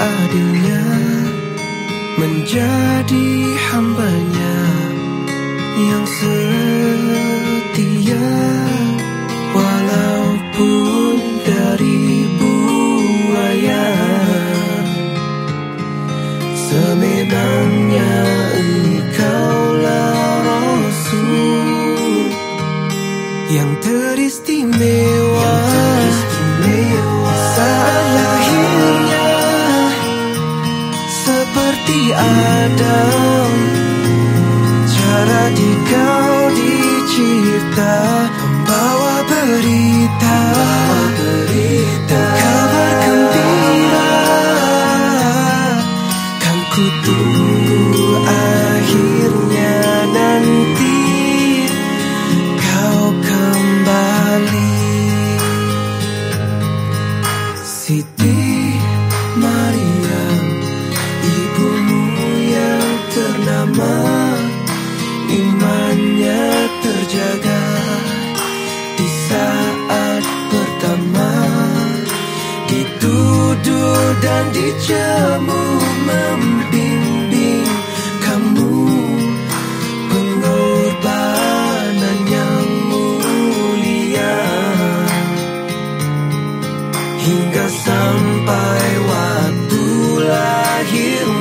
adilnya menjadi hambanya yang setia. Walaupun dari buaya sebenarnya engkaulah rasul yang teristimewa. Yang teristimewa. tiada cara di kau dicipta bawa berita. Berita. Kabar gembira. Kan ku tunggu akhirnya nanti kau kembali. Imannya terjaga Di saat pertama Dituduh dan dijamu Membimbing kamu Pengorbanan yang mulia. Hingga sampai waktu lahirmu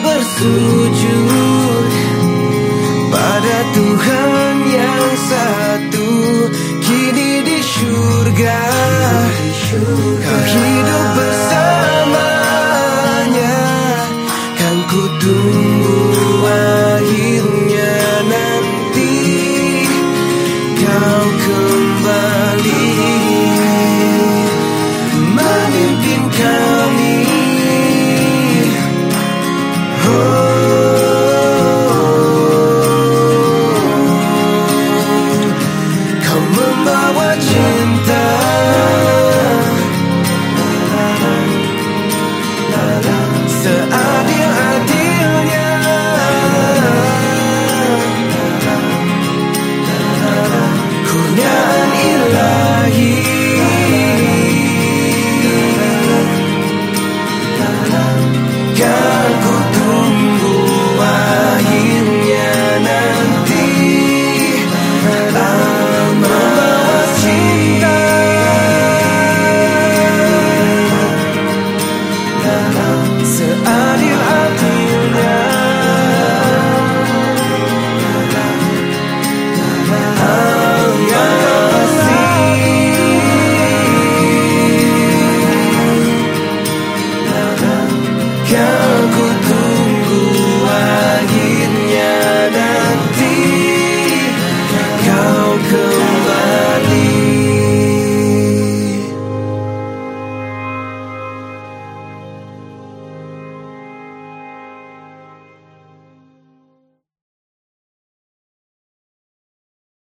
bersujud Pada Tuhan yang satu Kini di surga Kau